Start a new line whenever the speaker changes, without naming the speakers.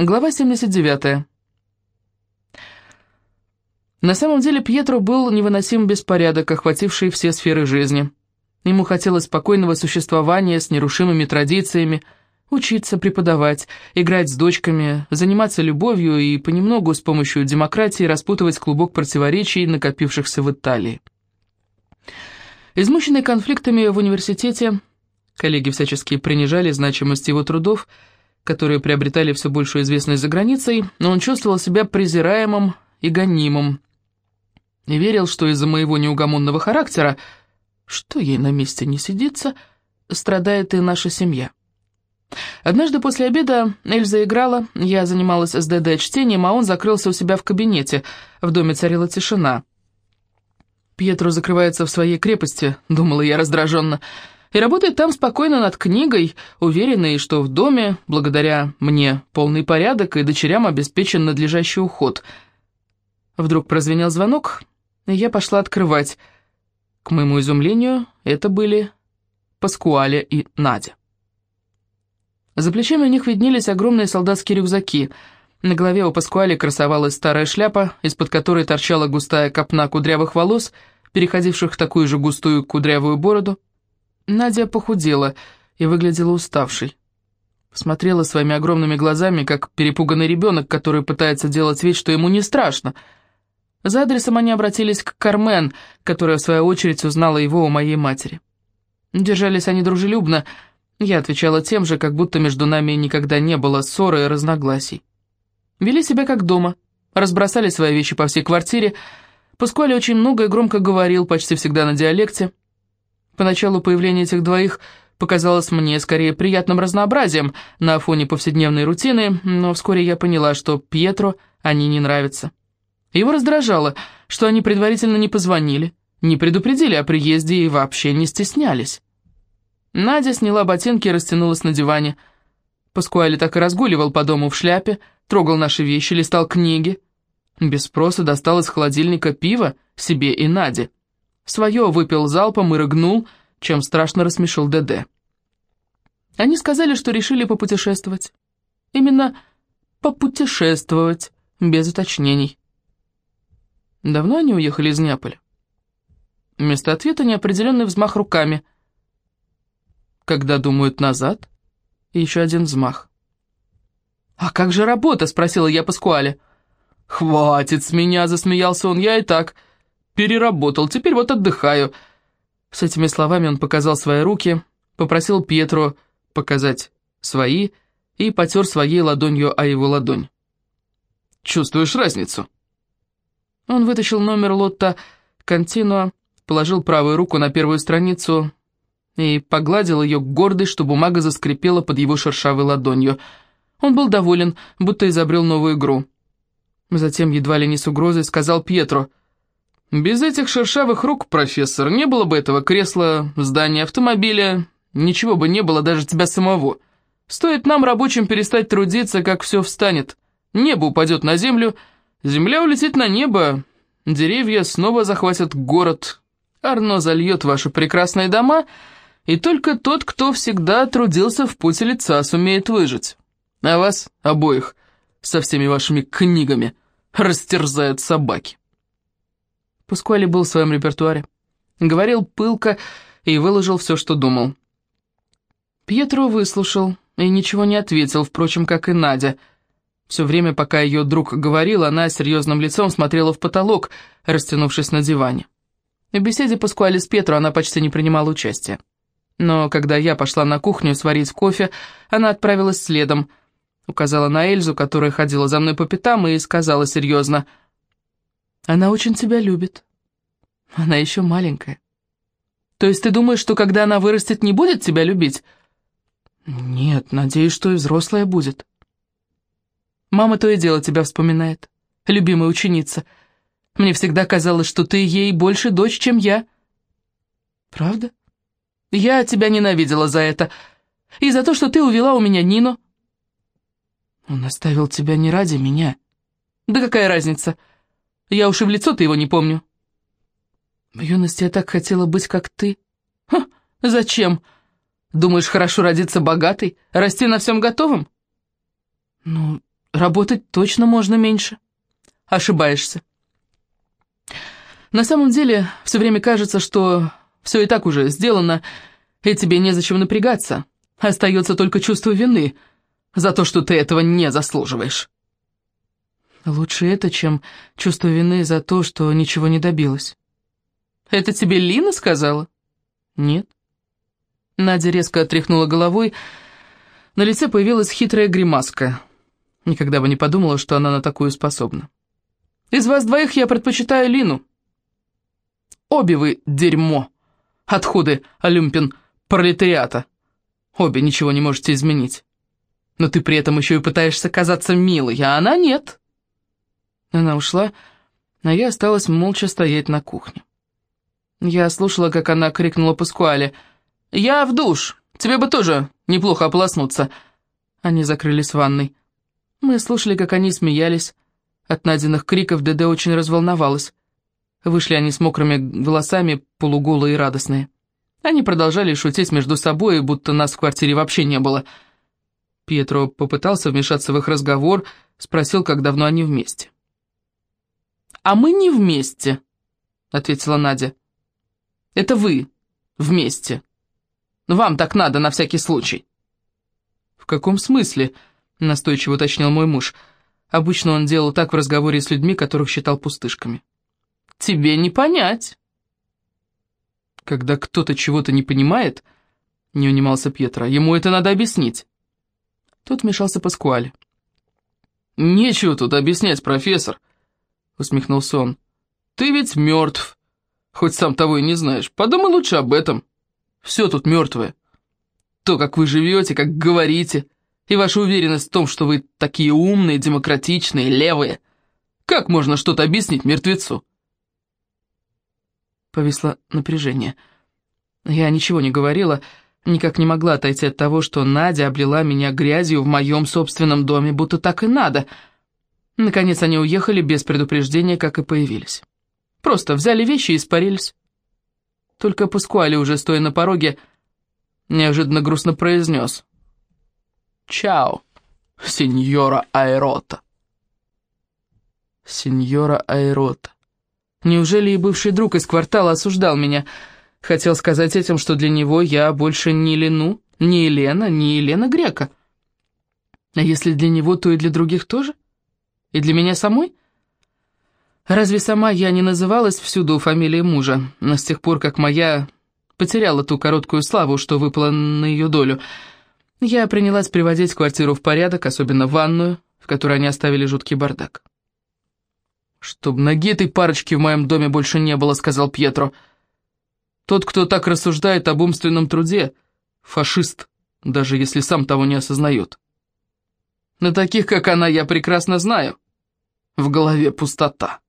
Глава 79. На самом деле Пьетро был невыносим беспорядок, охвативший все сферы жизни. Ему хотелось спокойного существования с нерушимыми традициями, учиться, преподавать, играть с дочками, заниматься любовью и понемногу с помощью демократии распутывать клубок противоречий, накопившихся в Италии. Измученный конфликтами в университете, коллеги всячески принижали значимость его трудов, которые приобретали все большую известность за границей, но он чувствовал себя презираемым и гонимым. И верил, что из-за моего неугомонного характера, что ей на месте не сидится, страдает и наша семья. Однажды после обеда Эльза играла, я занималась СДД чтением, а он закрылся у себя в кабинете. В доме царила тишина. «Пьетро закрывается в своей крепости», — думала я раздраженно, — и работает там спокойно над книгой, уверенный, что в доме, благодаря мне, полный порядок и дочерям обеспечен надлежащий уход. Вдруг прозвенел звонок, и я пошла открывать. К моему изумлению, это были Паскуаля и Надя. За плечами у них виднелись огромные солдатские рюкзаки. На голове у Паскуали красовалась старая шляпа, из-под которой торчала густая копна кудрявых волос, переходивших в такую же густую кудрявую бороду. Надя похудела и выглядела уставшей. Смотрела своими огромными глазами, как перепуганный ребенок, который пытается делать вид, что ему не страшно. За адресом они обратились к Кармен, которая, в свою очередь, узнала его у моей матери. Держались они дружелюбно, я отвечала тем же, как будто между нами никогда не было ссоры и разногласий. Вели себя как дома, разбросали свои вещи по всей квартире, Паскуале очень много и громко говорил, почти всегда на диалекте, Поначалу появление этих двоих показалось мне скорее приятным разнообразием на фоне повседневной рутины, но вскоре я поняла, что Пьетро они не нравятся. Его раздражало, что они предварительно не позвонили, не предупредили о приезде и вообще не стеснялись. Надя сняла ботинки и растянулась на диване. Паскуали так и разгуливал по дому в шляпе, трогал наши вещи, листал книги. Без спроса достал из холодильника пиво себе и Наде. Свое выпил залпом и рыгнул, чем страшно рассмешил ДД. Они сказали, что решили попутешествовать. Именно попутешествовать, без уточнений. Давно они уехали из Неаполя? Вместо ответа неопределенный взмах руками. Когда думают назад, и еще один взмах. «А как же работа?» — спросила я Паскуале. «Хватит с меня!» — засмеялся он. «Я и так переработал, теперь вот отдыхаю». С этими словами он показал свои руки, попросил Пьетро показать свои и потер своей ладонью о его ладонь. «Чувствуешь разницу?» Он вытащил номер лотта «Континуа», положил правую руку на первую страницу и погладил ее гордой, что бумага заскрипела под его шершавой ладонью. Он был доволен, будто изобрел новую игру. Затем, едва ли не с угрозой, сказал Пьетро, без этих шершавых рук, профессор, не было бы этого кресла, здания, автомобиля, ничего бы не было даже тебя самого. Стоит нам, рабочим, перестать трудиться, как все встанет. Небо упадет на землю, земля улетит на небо, деревья снова захватят город, Арно зальет ваши прекрасные дома, и только тот, кто всегда трудился в пути лица, сумеет выжить. А вас, обоих, со всеми вашими книгами, растерзают собаки. Пускуали был в своем репертуаре. Говорил пылко и выложил все, что думал. Пьетро выслушал и ничего не ответил, впрочем, как и Надя. Все время, пока ее друг говорил, она серьезным лицом смотрела в потолок, растянувшись на диване. В беседе Паскуали с Петро она почти не принимала участия. Но когда я пошла на кухню сварить кофе, она отправилась следом, указала на Эльзу, которая ходила за мной по пятам, и сказала серьезно — она очень тебя любит. Она еще маленькая. То есть ты думаешь, что когда она вырастет, не будет тебя любить? Нет, надеюсь, что и взрослая будет. Мама то и дело тебя вспоминает. Любимая ученица. Мне всегда казалось, что ты ей больше дочь, чем я. Правда? Я тебя ненавидела за это. И за то, что ты увела у меня Нину. Он оставил тебя не ради меня. Да какая разница? Я уж и в лицо-то его не помню. В юности я так хотела быть, как ты. Ха, зачем? Думаешь, хорошо родиться богатой, расти на всем готовом? Ну, работать точно можно меньше. Ошибаешься. На самом деле, все время кажется, что все и так уже сделано, и тебе незачем напрягаться. Остается только чувство вины за то, что ты этого не заслуживаешь. Лучше это, чем чувство вины за то, что ничего не добилась. Это тебе Лина сказала? Нет. Надя резко отряхнула головой. На лице появилась хитрая гримаска. Никогда бы не подумала, что она на такую способна. Из вас двоих я предпочитаю Лину. Обе вы дерьмо. Отходы, Олюмпин, пролетариата. Обе ничего не можете изменить. Но ты при этом еще и пытаешься казаться милой, а она нет. Она ушла, а я осталась молча стоять на кухне. Я слушала, как она крикнула Паскуале. «Я в душ! Тебе бы тоже неплохо ополоснуться!» Они закрылись в ванной. Мы слушали, как они смеялись. От Надиных криков ДД очень разволновалась. Вышли они с мокрыми волосами, полуголые и радостные. Они продолжали шутить между собой, будто нас в квартире вообще не было. Пьетро попытался вмешаться в их разговор, спросил, как давно они вместе. «А мы не вместе», — ответила Надя. «Это вы вместе. Вам так надо на всякий случай». «В каком смысле?» — настойчиво уточнил мой муж. Обычно он делал так в разговоре с людьми, которых считал пустышками. «Тебе не понять». «Когда кто-то чего-то не понимает», — не унимался Пьетро, — «ему это надо объяснить». Тут вмешался Паскуаль. «Нечего тут объяснять, профессор», — усмехнулся он. «Ты ведь мертв, хоть сам того и не знаешь. Подумай лучше об этом. Все тут мертвое. То, как вы живете, как говорите, и ваша уверенность в том, что вы такие умные, демократичные, левые. Как можно что-то объяснить мертвецу?» Повисло напряжение. Я ничего не говорила, никак не могла отойти от того, что Надя облила меня грязью в моем собственном доме, будто так и надо — Наконец они уехали без предупреждения, как и появились. Просто взяли вещи и испарились. Только Паскуали, уже стоя на пороге, неожиданно грустно произнес. «Чао, сеньора Айрота». Сеньора Айрота. Неужели и бывший друг из квартала осуждал меня? Хотел сказать этим, что для него я больше не Лену, не Елена, не Елена Грека. А если для него, то и для других тоже? — и для меня самой? Разве сама я не называлась всюду фамилией мужа, но с тех пор, как моя потеряла ту короткую славу, что выпала на ее долю, я принялась приводить квартиру в порядок, особенно ванную, в которой они оставили жуткий бардак. «Чтоб ноги этой парочки в моем доме больше не было», — сказал Пьетро. «Тот, кто так рассуждает об умственном труде, фашист, даже если сам того не осознает». На таких, как она, я прекрасно знаю. В голове пустота.